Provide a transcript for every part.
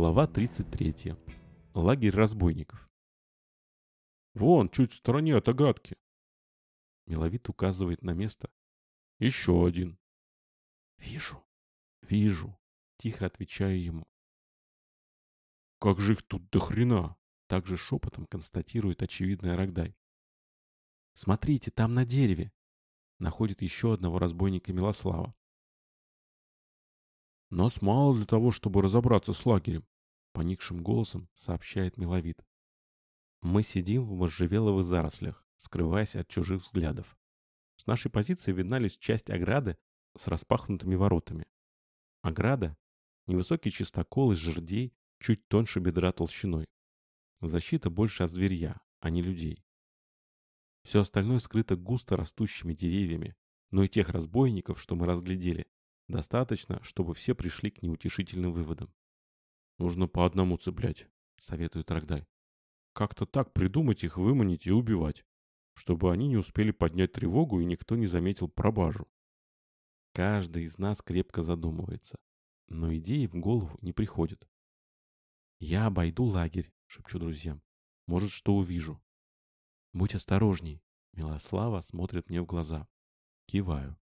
Глава 33. Лагерь разбойников. «Вон, чуть в стороне от оградки!» Миловид указывает на место. «Еще один!» «Вижу, вижу!» Тихо отвечаю ему. «Как же их тут до хрена!» Также шепотом констатирует очевидный Рогдай. «Смотрите, там на дереве!» Находит еще одного разбойника Милослава. Нас мало для того, чтобы разобраться с лагерем, поникшим голосом сообщает Миловид. Мы сидим в можжевеловых зарослях, скрываясь от чужих взглядов. С нашей позиции видна лишь часть ограды с распахнутыми воротами. Ограда – невысокий чистокол из жердей, чуть тоньше бедра толщиной. Защита больше от зверья, а не людей. Все остальное скрыто густо растущими деревьями, но и тех разбойников, что мы разглядели, Достаточно, чтобы все пришли к неутешительным выводам. «Нужно по одному цеплять», — советует Рогдай. «Как-то так придумать их, выманить и убивать, чтобы они не успели поднять тревогу и никто не заметил пробажу». Каждый из нас крепко задумывается, но идеи в голову не приходят. «Я обойду лагерь», — шепчу друзьям. «Может, что увижу». «Будь осторожней», — Милослава смотрит мне в глаза. Киваю.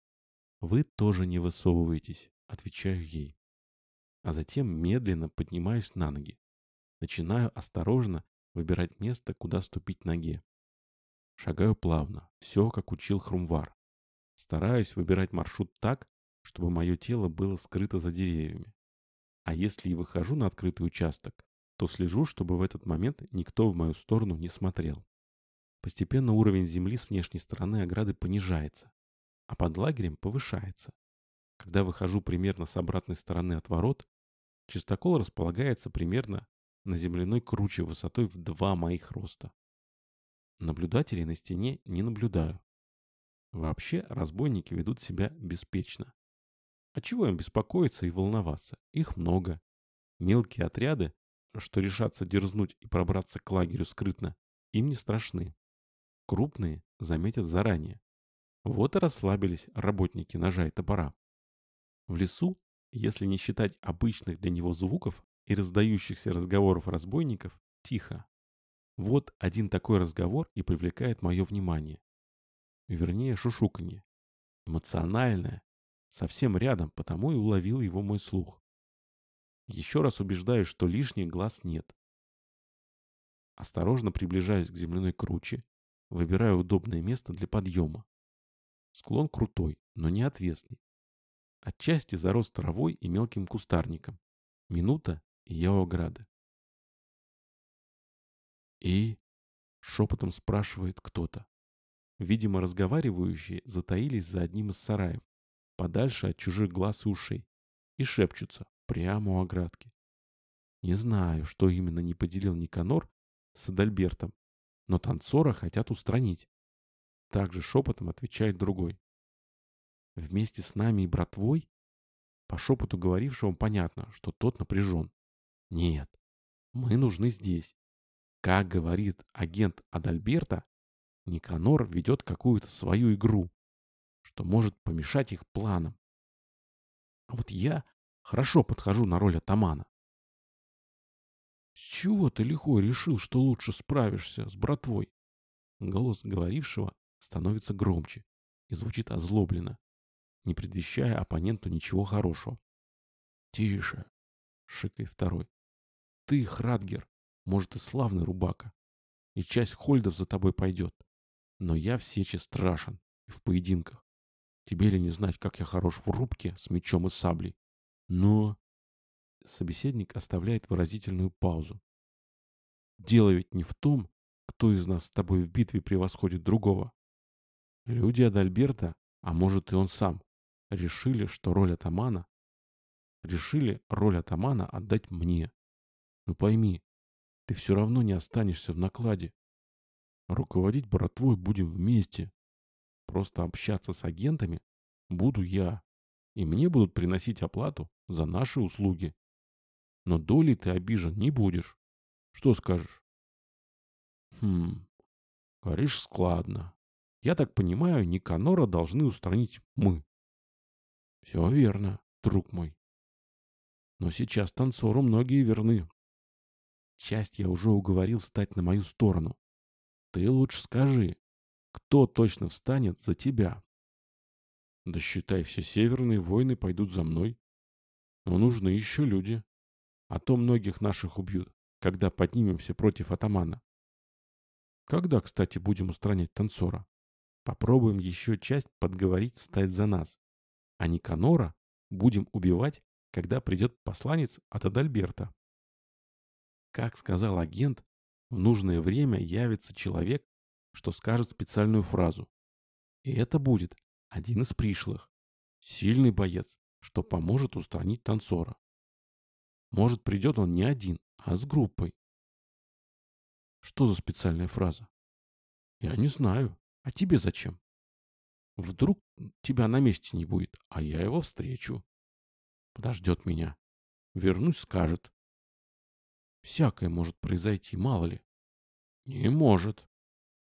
«Вы тоже не высовываетесь», — отвечаю ей. А затем медленно поднимаюсь на ноги. Начинаю осторожно выбирать место, куда ступить ноге. Шагаю плавно, все как учил Хрумвар. Стараюсь выбирать маршрут так, чтобы мое тело было скрыто за деревьями. А если и выхожу на открытый участок, то слежу, чтобы в этот момент никто в мою сторону не смотрел. Постепенно уровень земли с внешней стороны ограды понижается а под лагерем повышается. Когда выхожу примерно с обратной стороны от ворот, чистокол располагается примерно на земляной круче высотой в два моих роста. Наблюдателей на стене не наблюдаю. Вообще разбойники ведут себя беспечно. А чего им беспокоиться и волноваться? Их много. Мелкие отряды, что решатся дерзнуть и пробраться к лагерю скрытно, им не страшны. Крупные заметят заранее. Вот и расслабились работники ножа и топора. В лесу, если не считать обычных для него звуков и раздающихся разговоров разбойников, тихо. Вот один такой разговор и привлекает мое внимание. Вернее, шушуканье. Эмоциональное. Совсем рядом, потому и уловил его мой слух. Еще раз убеждаюсь, что лишних глаз нет. Осторожно приближаюсь к земляной круче, выбираю удобное место для подъема. Склон крутой, но не отвесный. Отчасти зарос травой и мелким кустарником. Минута, и я у ограды. «И?» — шепотом спрашивает кто-то. Видимо, разговаривающие затаились за одним из сараев, подальше от чужих глаз и ушей, и шепчутся прямо у оградки. Не знаю, что именно не поделил Никанор с Адальбертом, но танцора хотят устранить. Также шепотом отвечает другой. Вместе с нами и братвой? По шепоту говорившему понятно, что тот напряжен. Нет, мы нужны здесь. Как говорит агент Адальберта, Никанор ведет какую-то свою игру, что может помешать их планам. А вот я хорошо подхожу на роль атамана. С чего ты лихой решил, что лучше справишься с братвой? Голос говорившего становится громче и звучит озлобленно, не предвещая оппоненту ничего хорошего. «Тише!» — шикает второй. «Ты, Храдгер, может и славный рубака, и часть хольдов за тобой пойдет, но я в сече страшен и в поединках. Тебе ли не знать, как я хорош в рубке с мечом и саблей? Но...» Собеседник оставляет выразительную паузу. «Дело ведь не в том, кто из нас с тобой в битве превосходит другого, Люди Адальберта, а может и он сам, решили, что роль атамана решили роль атамана отдать мне. Но пойми, ты все равно не останешься в накладе. Руководить братвой будем вместе. Просто общаться с агентами буду я. И мне будут приносить оплату за наши услуги. Но долей ты обижен не будешь. Что скажешь? Хм, говоришь складно. Я так понимаю, Никанора должны устранить мы. Все верно, друг мой. Но сейчас танцору многие верны. Часть я уже уговорил встать на мою сторону. Ты лучше скажи, кто точно встанет за тебя? Да считай, все северные воины пойдут за мной. Но нужны еще люди. А то многих наших убьют, когда поднимемся против атамана. Когда, кстати, будем устранять танцора? Попробуем еще часть подговорить встать за нас. А Никанора будем убивать, когда придет посланец от Адальберта. Как сказал агент, в нужное время явится человек, что скажет специальную фразу. И это будет один из пришлых. Сильный боец, что поможет устранить танцора. Может, придет он не один, а с группой. Что за специальная фраза? Я не знаю. А тебе зачем? Вдруг тебя на месте не будет, а я его встречу. Подождет меня. Вернусь, скажет. Всякое может произойти, мало ли. Не может.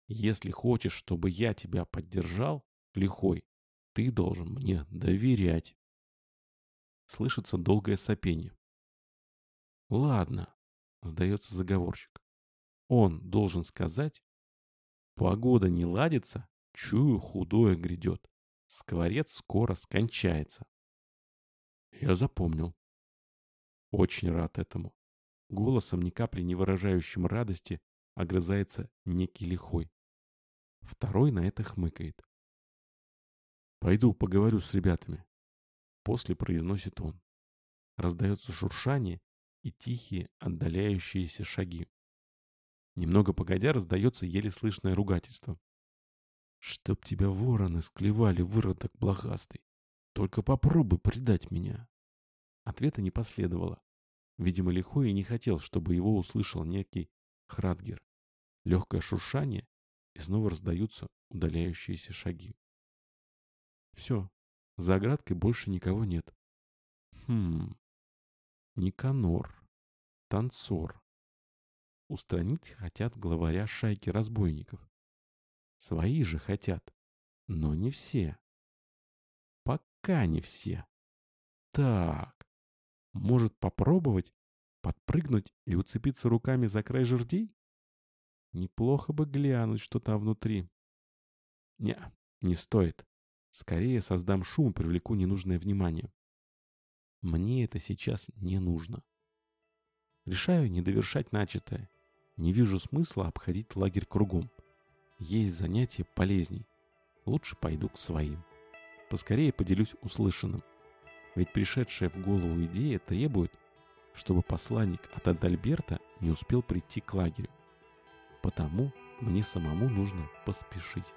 Если хочешь, чтобы я тебя поддержал, лихой, ты должен мне доверять. Слышится долгое сопение. Ладно, сдается заговорщик. Он должен сказать, погода не ладится, чую, худое грядет. Скворец скоро скончается. Я запомнил. Очень рад этому. Голосом, ни капли не выражающим радости, огрызается некий лихой. Второй на это хмыкает. «Пойду поговорю с ребятами». После произносит он. Раздается шуршание и тихие отдаляющиеся шаги. Немного погодя раздается еле слышное ругательство. «Чтоб тебя вороны склевали, выродок блохастый! Только попробуй предать меня!» Ответа не последовало. Видимо, Лихой и не хотел, чтобы его услышал некий Храдгер. Легкое шуршание, и снова раздаются удаляющиеся шаги. Все, за оградкой больше никого нет. Хм, Никанор, танцор. Устранить хотят главаря шайки разбойников. Свои же хотят, но не все. Пока не все. Так, может попробовать подпрыгнуть и уцепиться руками за край жердей? Неплохо бы глянуть, что там внутри. Не, не стоит. Скорее создам шум и привлеку ненужное внимание. Мне это сейчас не нужно. Решаю не довершать начатое. Не вижу смысла обходить лагерь кругом. Есть занятия полезней. Лучше пойду к своим. Поскорее поделюсь услышанным. Ведь пришедшая в голову идея требует, чтобы посланник от Адальберта не успел прийти к лагерю. Потому мне самому нужно поспешить.